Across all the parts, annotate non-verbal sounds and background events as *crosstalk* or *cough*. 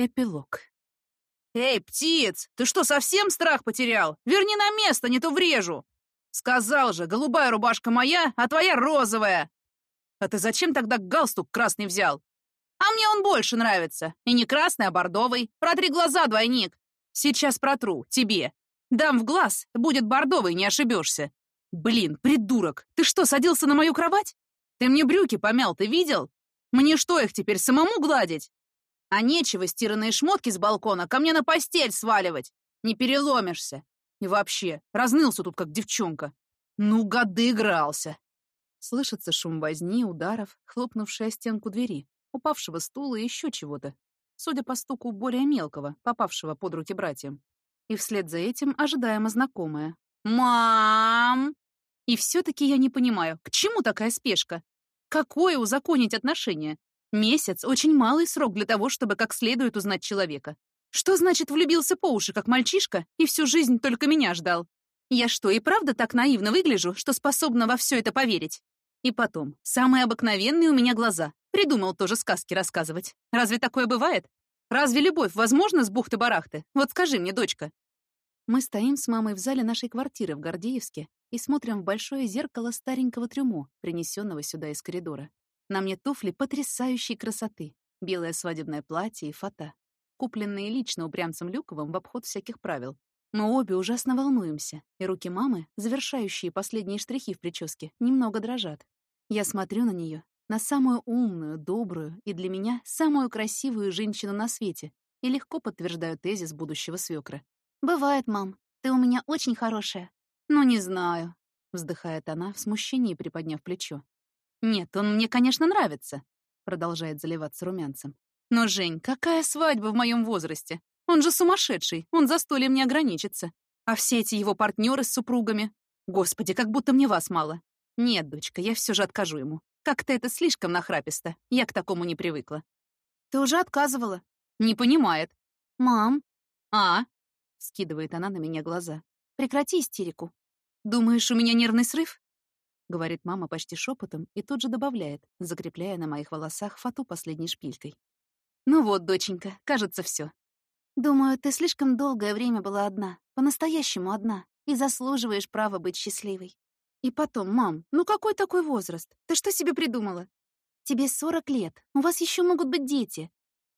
Эпилог. «Эй, птиц, ты что, совсем страх потерял? Верни на место, не то врежу!» «Сказал же, голубая рубашка моя, а твоя розовая!» «А ты зачем тогда галстук красный взял?» «А мне он больше нравится. И не красный, а бордовый. Протри глаза, двойник!» «Сейчас протру, тебе. Дам в глаз, будет бордовый, не ошибешься». «Блин, придурок, ты что, садился на мою кровать? Ты мне брюки помял, ты видел? Мне что, их теперь самому гладить?» А нечего стиранные шмотки с балкона ко мне на постель сваливать. Не переломишься. И вообще, разнылся тут, как девчонка. Ну, годы игрался. Слышится шум возни, ударов, хлопнувшая стенку двери, упавшего стула и еще чего-то. Судя по стуку более мелкого, попавшего под руки братьям. И вслед за этим ожидаемо знакомое. «Мам!» И все-таки я не понимаю, к чему такая спешка? Какое узаконить отношения? Месяц — очень малый срок для того, чтобы как следует узнать человека. Что значит влюбился по уши, как мальчишка, и всю жизнь только меня ждал? Я что, и правда так наивно выгляжу, что способна во все это поверить? И потом, самые обыкновенные у меня глаза. Придумал тоже сказки рассказывать. Разве такое бывает? Разве любовь возможна с бухты-барахты? Вот скажи мне, дочка. Мы стоим с мамой в зале нашей квартиры в Гордеевске и смотрим в большое зеркало старенького трюмо, принесенного сюда из коридора. На мне туфли потрясающей красоты, белое свадебное платье и фата, купленные лично упрямцем Люковым в обход всяких правил. Мы обе ужасно волнуемся, и руки мамы, завершающие последние штрихи в прическе, немного дрожат. Я смотрю на нее, на самую умную, добрую и для меня самую красивую женщину на свете, и легко подтверждаю тезис будущего свекра. «Бывает, мам. Ты у меня очень хорошая». «Ну, не знаю», — вздыхает она в смущении, приподняв плечо. «Нет, он мне, конечно, нравится», — продолжает заливаться румянцем. «Но, Жень, какая свадьба в моем возрасте? Он же сумасшедший, он застольем не ограничится. А все эти его партнеры с супругами? Господи, как будто мне вас мало. Нет, дочка, я все же откажу ему. Как-то это слишком нахраписто. Я к такому не привыкла». «Ты уже отказывала?» «Не понимает». «Мам». «А?» — скидывает она на меня глаза. «Прекрати истерику. Думаешь, у меня нервный срыв?» говорит мама почти шепотом и тут же добавляет, закрепляя на моих волосах фату последней шпилькой. «Ну вот, доченька, кажется, все. Думаю, ты слишком долгое время была одна, по-настоящему одна, и заслуживаешь права быть счастливой. И потом, мам, ну какой такой возраст? Ты что себе придумала? Тебе сорок лет, у вас еще могут быть дети.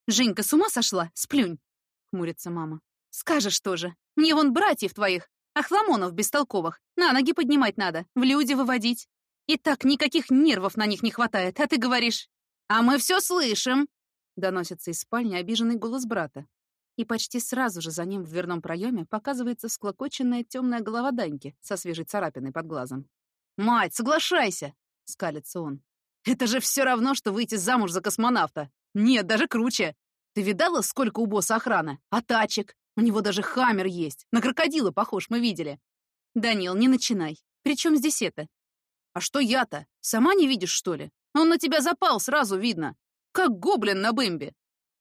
Женька, с ума сошла? Сплюнь!» — хмурится мама. «Скажешь тоже. Мне вон братьев твоих, Ахламонов бестолковых. На ноги поднимать надо, в люди выводить. И так никаких нервов на них не хватает, а ты говоришь... «А мы все слышим!» — доносится из спальни обиженный голос брата. И почти сразу же за ним в дверном проеме показывается всклокоченная темная голова Даньки со свежей царапиной под глазом. «Мать, соглашайся!» — скалится он. «Это же все равно, что выйти замуж за космонавта. Нет, даже круче. Ты видала, сколько у босса охраны? А тачек? У него даже хаммер есть. На крокодила похож, мы видели. Данил, не начинай. При чем здесь это? А что я-то? Сама не видишь, что ли? Он на тебя запал, сразу видно. Как гоблин на бэмбе.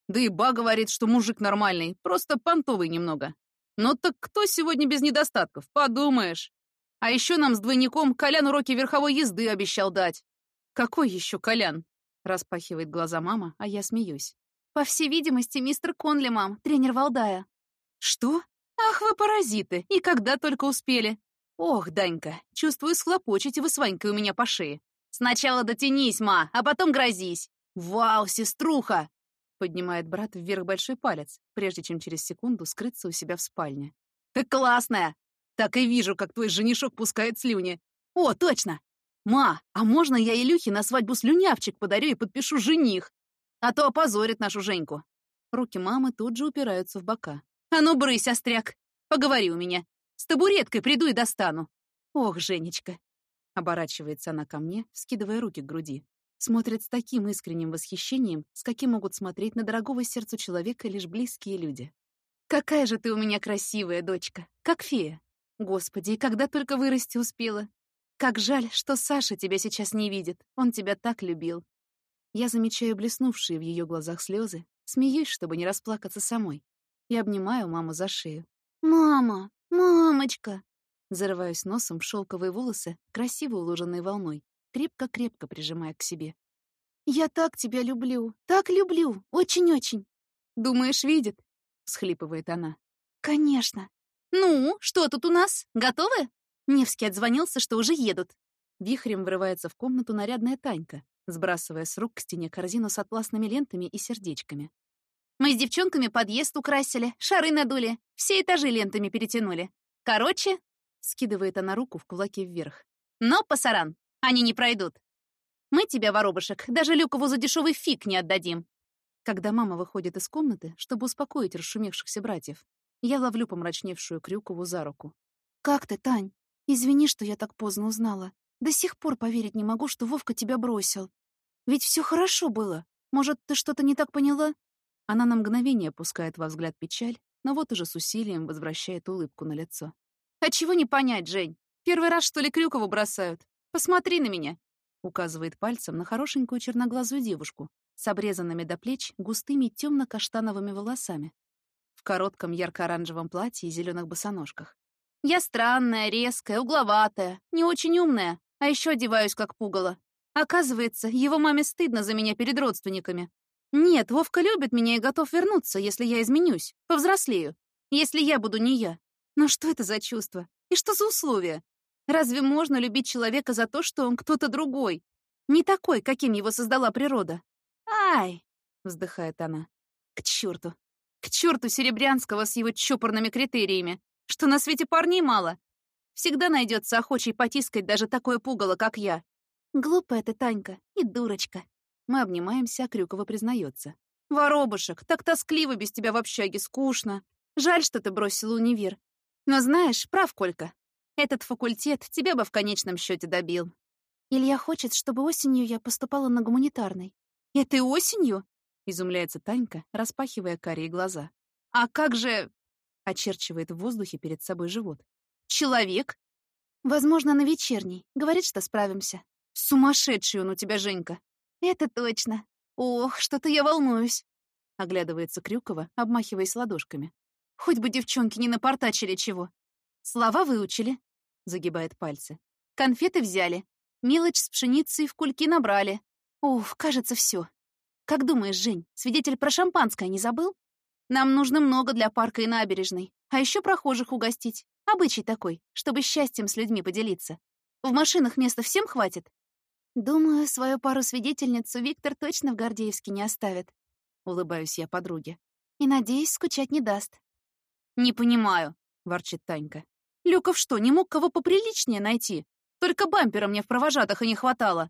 Да и Ба говорит, что мужик нормальный, просто понтовый немного. Но так кто сегодня без недостатков? Подумаешь. А еще нам с двойником Колян уроки верховой езды обещал дать. Какой еще Колян? Распахивает глаза мама, а я смеюсь. По всей видимости, мистер Конли, мам, тренер Валдая. «Что? Ах вы паразиты! И когда только успели! Ох, Данька, чувствую, схлопочете вы с Ванькой у меня по шее. Сначала дотянись, ма, а потом грозись! Вау, сеструха!» Поднимает брат вверх большой палец, прежде чем через секунду скрыться у себя в спальне. «Ты классная! Так и вижу, как твой женишок пускает слюни. О, точно! Ма, а можно я Илюхе на свадьбу слюнявчик подарю и подпишу жених? А то опозорит нашу Женьку». Руки мамы тут же упираются в бока. «А ну, брысь, остряк! Поговори у меня. С табуреткой приду и достану. Ох, Женечка!» Оборачивается она ко мне, скидывая руки к груди. Смотрит с таким искренним восхищением, с каким могут смотреть на дорогого сердцу человека лишь близкие люди. «Какая же ты у меня красивая, дочка! Как фея! Господи, и когда только вырасти успела! Как жаль, что Саша тебя сейчас не видит, он тебя так любил!» Я замечаю блеснувшие в ее глазах слезы, смеюсь, чтобы не расплакаться самой и обнимаю маму за шею. «Мама! Мамочка!» Зарываюсь носом в шелковые волосы, красиво уложенные волной, крепко-крепко прижимая к себе. «Я так тебя люблю, так люблю, очень-очень!» «Думаешь, видит?» — схлипывает она. «Конечно!» «Ну, что тут у нас? Готовы?» Невский отзвонился, что уже едут. Вихрем врывается в комнату нарядная Танька, сбрасывая с рук к стене корзину с атласными лентами и сердечками. «Мы с девчонками подъезд украсили, шары надули, все этажи лентами перетянули. Короче, Скидывает она руку в кулаки вверх. «Но, пасаран, они не пройдут. Мы тебя, воробушек, даже Люкову за дешевый фиг не отдадим». Когда мама выходит из комнаты, чтобы успокоить расшумевшихся братьев, я ловлю помрачневшую Крюкову за руку. «Как ты, Тань? Извини, что я так поздно узнала. До сих пор поверить не могу, что Вовка тебя бросил. Ведь все хорошо было. Может, ты что-то не так поняла?» Она на мгновение опускает во взгляд печаль, но вот уже с усилием возвращает улыбку на лицо. «А чего не понять, Жень? Первый раз, что ли, Крюкову бросают? Посмотри на меня!» Указывает пальцем на хорошенькую черноглазую девушку с обрезанными до плеч густыми темно-каштановыми волосами в коротком ярко-оранжевом платье и зеленых босоножках. «Я странная, резкая, угловатая, не очень умная, а еще одеваюсь как пугало. Оказывается, его маме стыдно за меня перед родственниками. Нет, Вовка любит меня и готов вернуться, если я изменюсь, повзрослею, если я буду не я. Но что это за чувство? И что за условия? Разве можно любить человека за то, что он кто-то другой? Не такой, каким его создала природа. «Ай!» — вздыхает она. «К черту! К черту Серебрянского с его чопорными критериями! Что на свете парней мало! Всегда найдется охочий потискать даже такое пугало, как я. Глупая ты, Танька, и дурочка. Мы обнимаемся, а Крюкова признается. Воробушек, так тоскливо без тебя в общаге, скучно. Жаль, что ты бросила универ. Но знаешь, прав Колька. Этот факультет тебя бы в конечном счете добил. Илья хочет, чтобы осенью я поступала на гуманитарный. Этой осенью? Изумляется Танька, распахивая карие глаза. А как же... Очерчивает в воздухе перед собой живот. Человек? Возможно, на вечерний. Говорит, что справимся. Сумасшедший он у тебя, Женька. Это точно. Ох, что-то я волнуюсь. Оглядывается Крюкова, обмахиваясь ладошками. Хоть бы девчонки не напортачили чего. Слова выучили, загибает пальцы. Конфеты взяли. Мелочь с пшеницей в кульки набрали. Уф, кажется, все. Как думаешь, Жень, свидетель про шампанское не забыл? Нам нужно много для парка и набережной. А еще прохожих угостить. Обычай такой, чтобы счастьем с людьми поделиться. В машинах места всем хватит? Думаю, свою пару свидетельницу Виктор точно в Гордеевске не оставит. Улыбаюсь я подруге. И, надеюсь, скучать не даст. «Не понимаю», — ворчит Танька. «Люков что, не мог кого поприличнее найти? Только бампера мне в провожатых и не хватало».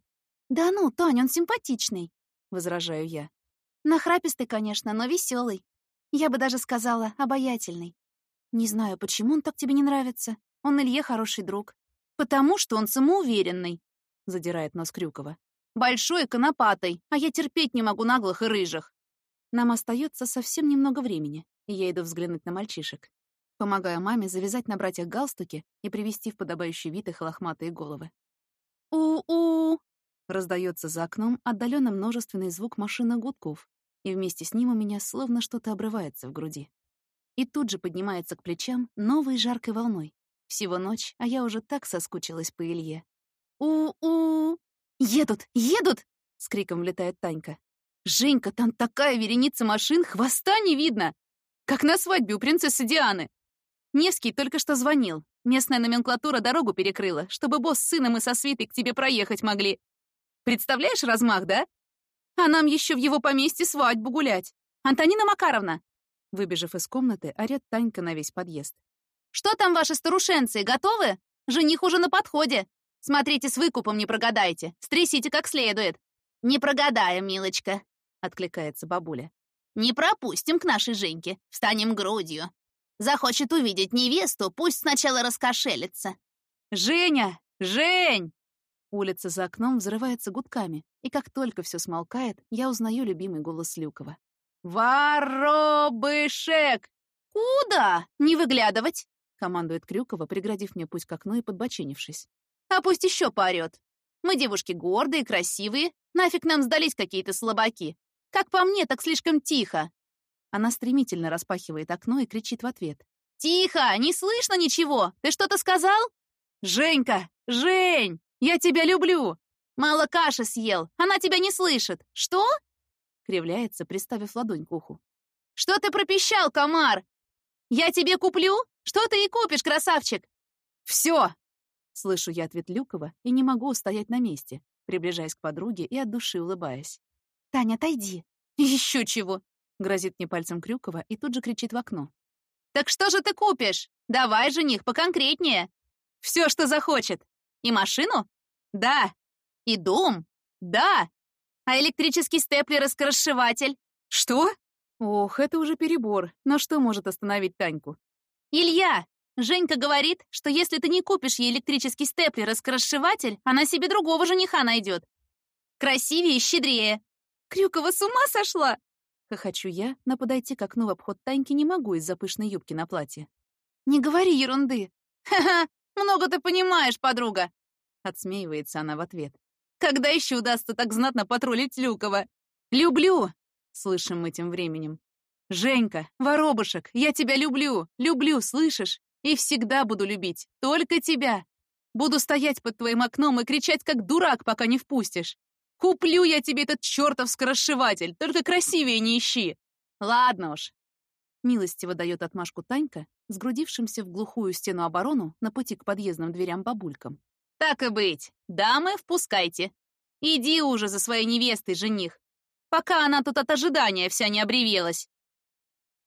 «Да ну, Тань, он симпатичный», — возражаю я. Нахрапистый, конечно, но веселый. Я бы даже сказала, обаятельный. Не знаю, почему он так тебе не нравится. Он Илье хороший друг. Потому что он самоуверенный, — задирает нос Крюкова. Большой и конопатый, а я терпеть не могу наглых и рыжих. Нам остается совсем немного времени и я иду взглянуть на мальчишек. Помогаю маме завязать на братьях галстуки и привести в подобающий вид их лохматые головы. «У-у!» — раздается за окном отдаленно множественный звук машины гудков, и вместе с ним у меня словно что-то обрывается в груди. И тут же поднимается к плечам новой жаркой волной. Всего ночь, а я уже так соскучилась по Илье. «У-у!» «Едут! Едут!» — с криком влетает Танька. «Женька, там такая вереница машин, хвоста не видно!» Как на свадьбе у принцессы Дианы. Невский только что звонил. Местная номенклатура дорогу перекрыла, чтобы босс с сыном и со свитой к тебе проехать могли. Представляешь размах, да? А нам еще в его поместье свадьбу гулять. Антонина Макаровна!» Выбежав из комнаты, орет Танька на весь подъезд. «Что там ваши старушенцы, готовы? Жених уже на подходе. Смотрите, с выкупом не прогадайте. Стрясите как следует». «Не прогадаем, милочка», — откликается бабуля. Не пропустим к нашей Женьке, встанем грудью. Захочет увидеть невесту, пусть сначала раскошелится. «Женя! Жень!» Улица за окном взрывается гудками, и как только все смолкает, я узнаю любимый голос Люкова. «Воробышек! Куда? Не выглядывать!» — командует Крюкова, преградив мне путь к окну и подбоченившись. «А пусть еще поорет. Мы девушки гордые, красивые. Нафиг нам сдались какие-то слабаки. Как по мне, так слишком тихо. Она стремительно распахивает окно и кричит в ответ. Тихо, не слышно ничего. Ты что-то сказал? Женька! Жень! Я тебя люблю! Мало каши съел, она тебя не слышит. Что? Кривляется, приставив ладонь к уху. Что ты пропищал, комар? Я тебе куплю? Что ты и купишь, красавчик? Все! Слышу я ответ Люкова и не могу устоять на месте, приближаясь к подруге и от души улыбаясь. «Таня, отойди!» *laughs* «Еще чего!» — грозит мне пальцем Крюкова и тут же кричит в окно. «Так что же ты купишь? Давай, жених, поконкретнее!» «Все, что захочет!» «И машину?» «Да!» «И дом?» «Да!» «А электрический степлер-раскрошеватель?» «Что?» Ох, это уже перебор. Но что может остановить Таньку? «Илья, Женька говорит, что если ты не купишь ей электрический степлер-раскрошеватель, она себе другого жениха найдет. Красивее и щедрее. Крюкова с ума сошла!» Хохочу я, но подойти к окну в обход Таньки не могу из-за пышной юбки на платье. «Не говори ерунды!» «Ха-ха! Много ты понимаешь, подруга!» Отсмеивается она в ответ. «Когда еще удастся так знатно потроллить Люкова?» «Люблю!» Слышим мы тем временем. «Женька, воробушек, я тебя люблю! Люблю, слышишь? И всегда буду любить. Только тебя! Буду стоять под твоим окном и кричать, как дурак, пока не впустишь. Куплю я тебе этот чертов скоросшиватель, только красивее не ищи. Ладно уж. Милостиво дает отмашку Танька, сгрудившимся в глухую стену оборону на пути к подъездным дверям бабулькам. Так и быть. Дамы, впускайте. Иди уже за своей невестой, жених. Пока она тут от ожидания вся не обревелась.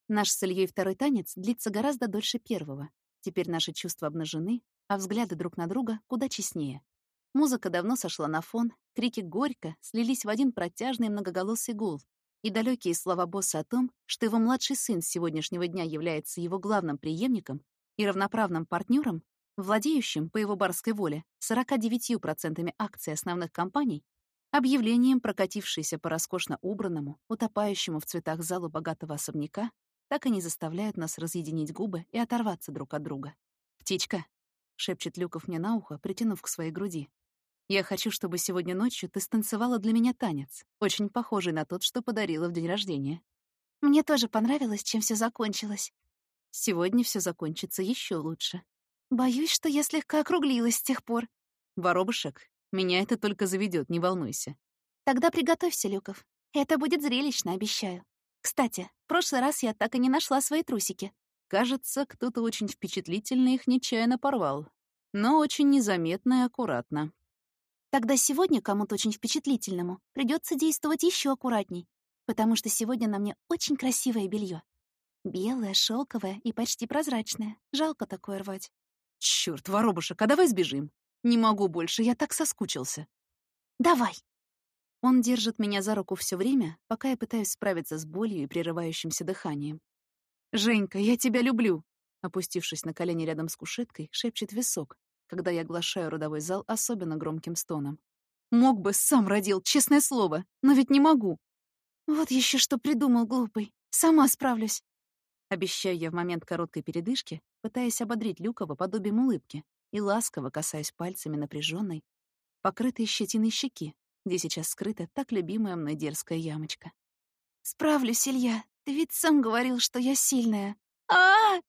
Наш с Ильей второй танец длится гораздо дольше первого. Теперь наши чувства обнажены, а взгляды друг на друга куда честнее. Музыка давно сошла на фон, крики «Горько» слились в один протяжный многоголосый гул, и далекие слова босса о том, что его младший сын с сегодняшнего дня является его главным преемником и равноправным партнером, владеющим, по его барской воле, 49% акций основных компаний, объявлением, прокатившееся по роскошно убранному, утопающему в цветах залу богатого особняка, так и не заставляют нас разъединить губы и оторваться друг от друга. «Птичка», — шепчет Люков мне на ухо, притянув к своей груди, я хочу, чтобы сегодня ночью ты станцевала для меня танец, очень похожий на тот, что подарила в день рождения. Мне тоже понравилось, чем все закончилось. Сегодня все закончится еще лучше. Боюсь, что я слегка округлилась с тех пор. Воробушек, меня это только заведет, не волнуйся. Тогда приготовься, Люков. Это будет зрелищно, обещаю. Кстати, в прошлый раз я так и не нашла свои трусики. Кажется, кто-то очень впечатлительно их нечаянно порвал. Но очень незаметно и аккуратно. Тогда сегодня кому-то очень впечатлительному придется действовать еще аккуратней, потому что сегодня на мне очень красивое белье. Белое, шелковое и почти прозрачное. Жалко такое рвать. Черт, воробушек, а давай сбежим. Не могу больше, я так соскучился. Давай. Он держит меня за руку все время, пока я пытаюсь справиться с болью и прерывающимся дыханием. «Женька, я тебя люблю!» Опустившись на колени рядом с кушеткой, шепчет висок, когда я оглашаю родовой зал особенно громким стоном. Мог бы, сам родил, честное слово, но ведь не могу. Вот еще что придумал, глупый. Сама справлюсь. Обещаю я в момент короткой передышки, пытаясь ободрить Люкова подобием улыбки и ласково касаясь пальцами напряженной, покрытой щетиной щеки, где сейчас скрыта так любимая мной дерзкая ямочка. «Справлюсь, Илья. Ты ведь сам говорил, что я сильная. а, -а,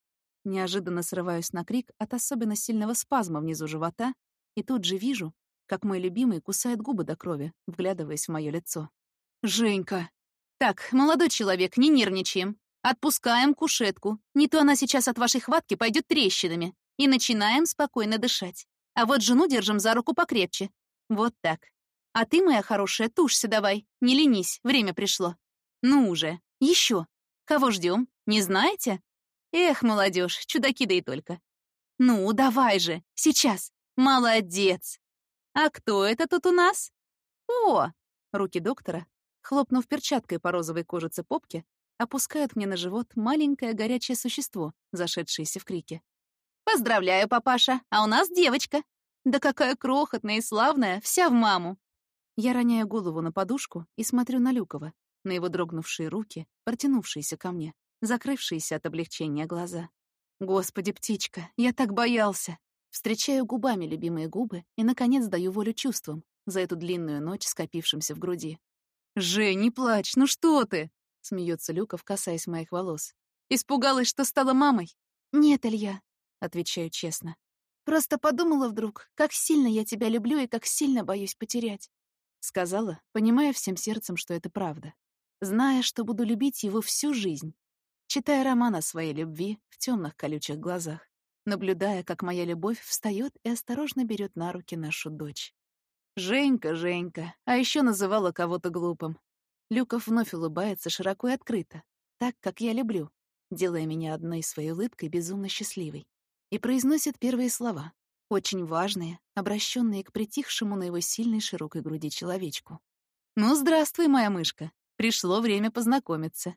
Неожиданно срываюсь на крик от особенно сильного спазма внизу живота и тут же вижу, как мой любимый кусает губы до крови, вглядываясь в мое лицо. «Женька!» «Так, молодой человек, не нервничаем. Отпускаем кушетку. Не то она сейчас от вашей хватки пойдет трещинами. И начинаем спокойно дышать. А вот жену держим за руку покрепче. Вот так. А ты, моя хорошая, тушься давай. Не ленись, время пришло. Ну уже, еще. Кого ждем? Не знаете? Эх, молодежь, чудаки да и только. Ну, давай же, сейчас. Молодец. А кто это тут у нас? О! Руки доктора, хлопнув перчаткой по розовой кожице попки, опускают мне на живот маленькое горячее существо, зашедшееся в крике. «Поздравляю, папаша, а у нас девочка! Да какая крохотная и славная, вся в маму!» Я роняю голову на подушку и смотрю на Люкова, на его дрогнувшие руки, протянувшиеся ко мне закрывшиеся от облегчения глаза. «Господи, птичка, я так боялся!» Встречаю губами любимые губы и, наконец, даю волю чувствам за эту длинную ночь, скопившимся в груди. «Жень, не плачь, ну что ты?» — смеется Люков, касаясь моих волос. «Испугалась, что стала мамой? «Нет, Илья», — отвечаю честно. «Просто подумала вдруг, как сильно я тебя люблю и как сильно боюсь потерять», — сказала, понимая всем сердцем, что это правда, зная, что буду любить его всю жизнь, читая роман о своей любви в темных колючих глазах, наблюдая, как моя любовь встает и осторожно берет на руки нашу дочь. Женька, Женька, а еще называла кого-то глупым. Люков вновь улыбается широко и открыто, так, как я люблю, делая меня одной своей улыбкой безумно счастливой, и произносит первые слова, очень важные, обращенные к притихшему на его сильной широкой груди человечку. «Ну, здравствуй, моя мышка. Пришло время познакомиться.